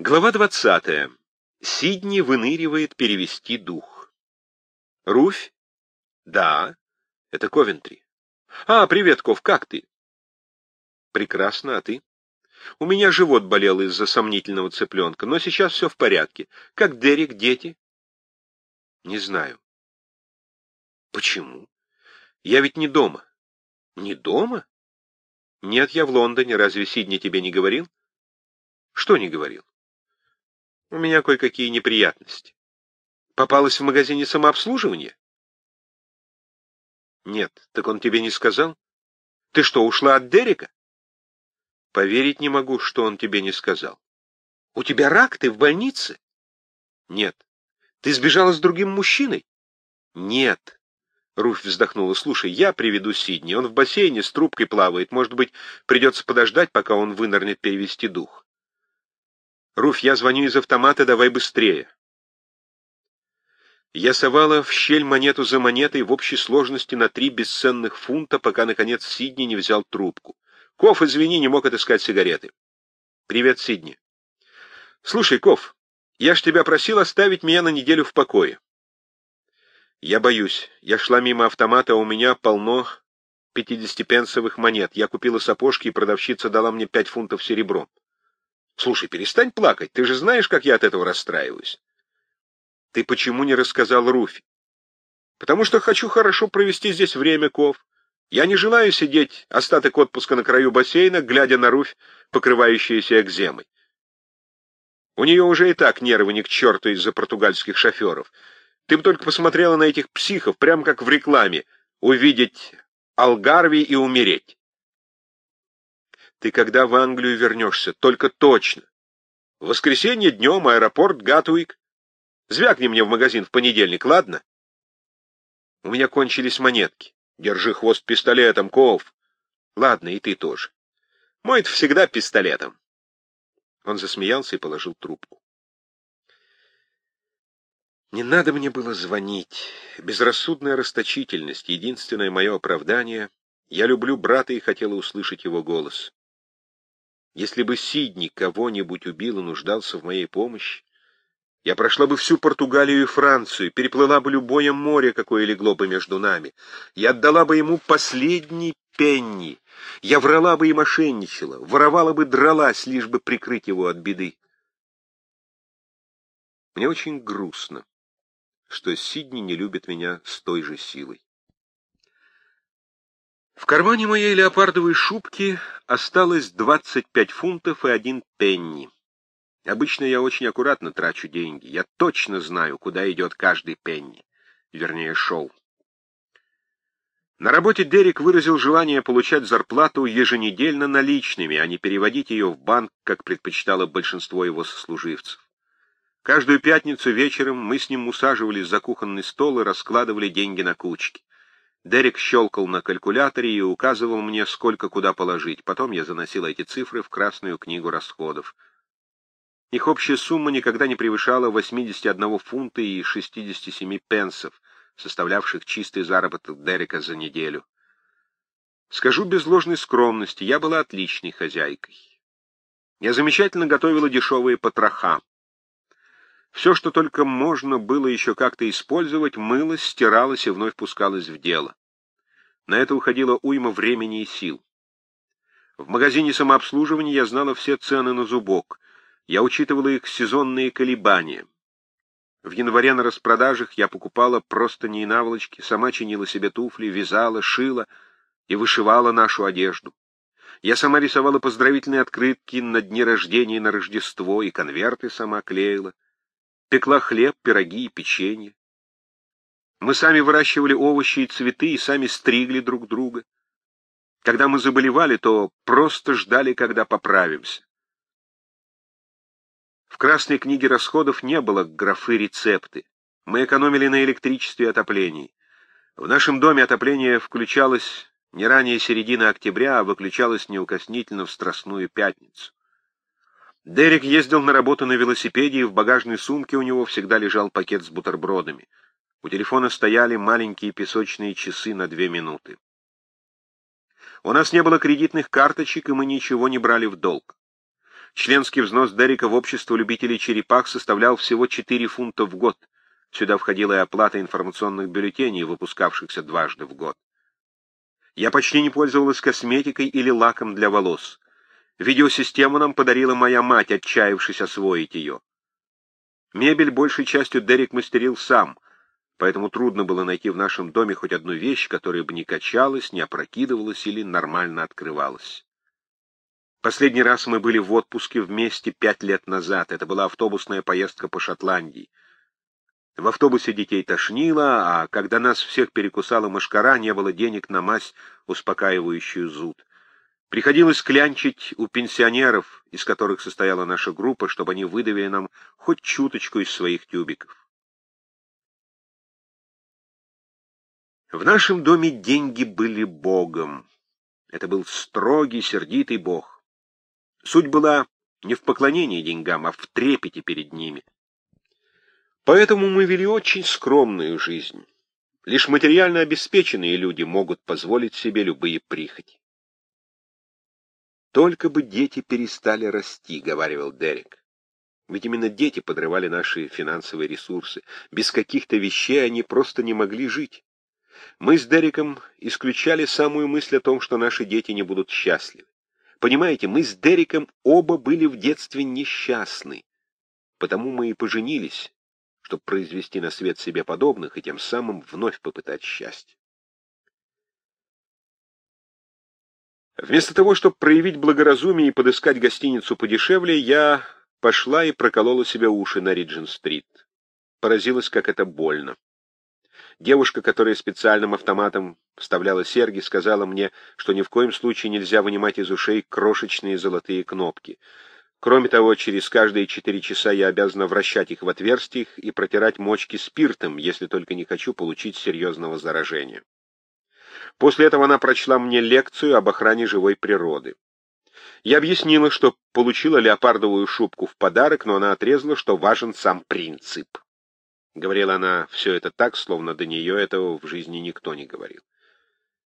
Глава 20. Сидни выныривает перевести дух. Руфь? Да, это Ковентри. А, привет, Ков, как ты? Прекрасно, а ты? У меня живот болел из-за сомнительного цыпленка, но сейчас все в порядке. Как Дерек, дети? Не знаю. Почему? Я ведь не дома. Не дома? Нет, я в Лондоне. Разве Сидни тебе не говорил? Что не говорил? У меня кое-какие неприятности. Попалась в магазине самообслуживания? Нет. Так он тебе не сказал? Ты что, ушла от Дерека? Поверить не могу, что он тебе не сказал. У тебя рак, ты в больнице? Нет. Ты сбежала с другим мужчиной? Нет. Руфь вздохнула. Слушай, я приведу Сидни. Он в бассейне с трубкой плавает. Может быть, придется подождать, пока он вынырнет перевести дух. Руф, я звоню из автомата, давай быстрее. Я совала в щель монету за монетой в общей сложности на три бесценных фунта, пока, наконец, Сидни не взял трубку. Коф, извини, не мог отыскать сигареты. Привет, Сидни. Слушай, Коф, я ж тебя просил оставить меня на неделю в покое. Я боюсь. Я шла мимо автомата, а у меня полно пятидесятипенсовых монет. Я купила сапожки, и продавщица дала мне пять фунтов серебром. Слушай, перестань плакать, ты же знаешь, как я от этого расстраиваюсь. Ты почему не рассказал Руфи? Потому что хочу хорошо провести здесь время, Ков. Я не желаю сидеть остаток отпуска на краю бассейна, глядя на Руфь, покрывающаяся экземой. У нее уже и так нервы ни к черту из-за португальских шоферов. Ты бы только посмотрела на этих психов, прямо как в рекламе, увидеть Алгарви и умереть. Ты когда в Англию вернешься? Только точно. В воскресенье днем аэропорт Гатуик. Звякни мне в магазин в понедельник, ладно? У меня кончились монетки. Держи хвост пистолетом, Ков. Ладно, и ты тоже. мой всегда пистолетом. Он засмеялся и положил трубку. Не надо мне было звонить. Безрассудная расточительность — единственное мое оправдание. Я люблю брата и хотела услышать его голос. Если бы Сидни кого-нибудь убил и нуждался в моей помощи, я прошла бы всю Португалию и Францию, переплыла бы любое море, какое легло бы между нами. Я отдала бы ему последний пенни. Я врала бы и мошенничала, воровала бы, дралась, лишь бы прикрыть его от беды. Мне очень грустно, что Сидни не любит меня с той же силой. В кармане моей леопардовой шубки осталось 25 фунтов и один пенни. Обычно я очень аккуратно трачу деньги. Я точно знаю, куда идет каждый пенни. Вернее, шел. На работе Дерек выразил желание получать зарплату еженедельно наличными, а не переводить ее в банк, как предпочитало большинство его сослуживцев. Каждую пятницу вечером мы с ним усаживались за кухонный стол и раскладывали деньги на кучки. Дерек щелкал на калькуляторе и указывал мне, сколько куда положить. Потом я заносил эти цифры в красную книгу расходов. Их общая сумма никогда не превышала 81 фунта и 67 пенсов, составлявших чистый заработок Дерека за неделю. Скажу без ложной скромности, я была отличной хозяйкой. Я замечательно готовила дешевые потроха. Все, что только можно было еще как-то использовать, мылось, стиралось и вновь пускалось в дело. На это уходило уйма времени и сил. В магазине самообслуживания я знала все цены на зубок. Я учитывала их сезонные колебания. В январе на распродажах я покупала просто не наволочки, сама чинила себе туфли, вязала, шила и вышивала нашу одежду. Я сама рисовала поздравительные открытки на дни рождения и на Рождество, и конверты сама клеила пекла хлеб, пироги и печенье. Мы сами выращивали овощи и цветы и сами стригли друг друга. Когда мы заболевали, то просто ждали, когда поправимся. В красной книге расходов не было графы рецепты. Мы экономили на электричестве и отоплении. В нашем доме отопление включалось не ранее середины октября, а выключалось неукоснительно в Страстную пятницу. Дерек ездил на работу на велосипеде, и в багажной сумке у него всегда лежал пакет с бутербродами. У телефона стояли маленькие песочные часы на две минуты. У нас не было кредитных карточек, и мы ничего не брали в долг. Членский взнос Дерека в общество любителей черепах составлял всего 4 фунта в год. Сюда входила и оплата информационных бюллетеней, выпускавшихся дважды в год. Я почти не пользовалась косметикой или лаком для волос. Видеосистему нам подарила моя мать, отчаявшись освоить ее. Мебель большей частью Дерек мастерил сам, поэтому трудно было найти в нашем доме хоть одну вещь, которая бы не качалась, не опрокидывалась или нормально открывалась. Последний раз мы были в отпуске вместе пять лет назад. Это была автобусная поездка по Шотландии. В автобусе детей тошнило, а когда нас всех перекусала мошкара, не было денег на мазь, успокаивающую зуд. Приходилось клянчить у пенсионеров, из которых состояла наша группа, чтобы они выдавили нам хоть чуточку из своих тюбиков. В нашем доме деньги были богом. Это был строгий, сердитый бог. Суть была не в поклонении деньгам, а в трепете перед ними. Поэтому мы вели очень скромную жизнь. Лишь материально обеспеченные люди могут позволить себе любые прихоти. «Только бы дети перестали расти», — говаривал Дерек. Ведь именно дети подрывали наши финансовые ресурсы. Без каких-то вещей они просто не могли жить. Мы с Дереком исключали самую мысль о том, что наши дети не будут счастливы. Понимаете, мы с Дереком оба были в детстве несчастны. Потому мы и поженились, чтобы произвести на свет себе подобных и тем самым вновь попытать счастье. Вместо того, чтобы проявить благоразумие и подыскать гостиницу подешевле, я пошла и проколола себе уши на Риджин-стрит. Поразилась, как это больно. Девушка, которая специальным автоматом вставляла серьги, сказала мне, что ни в коем случае нельзя вынимать из ушей крошечные золотые кнопки. Кроме того, через каждые четыре часа я обязана вращать их в отверстиях и протирать мочки спиртом, если только не хочу получить серьезного заражения. После этого она прочла мне лекцию об охране живой природы. Я объяснила, что получила леопардовую шубку в подарок, но она отрезала, что важен сам принцип. Говорила она все это так, словно до нее этого в жизни никто не говорил.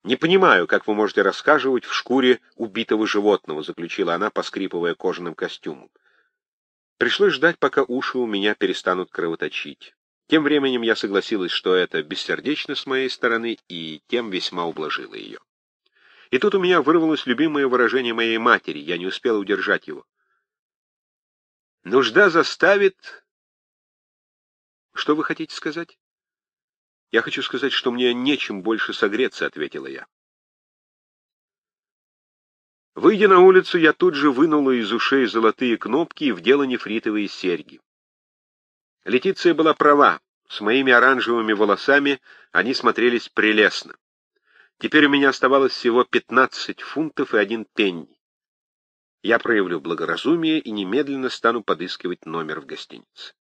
«Не понимаю, как вы можете рассказывать в шкуре убитого животного», — заключила она, поскрипывая кожаным костюмом. Пришлось ждать, пока уши у меня перестанут кровоточить. Тем временем я согласилась, что это бессердечно с моей стороны, и тем весьма ублажила ее. И тут у меня вырвалось любимое выражение моей матери, я не успела удержать его. «Нужда заставит что вы хотите сказать? Я хочу сказать, что мне нечем больше согреться, ответила я. Выйдя на улицу, я тут же вынула из ушей золотые кнопки и вдела нефритовые серьги. Летиция была права. С моими оранжевыми волосами они смотрелись прелестно. Теперь у меня оставалось всего 15 фунтов и один пенни. Я проявлю благоразумие и немедленно стану подыскивать номер в гостинице.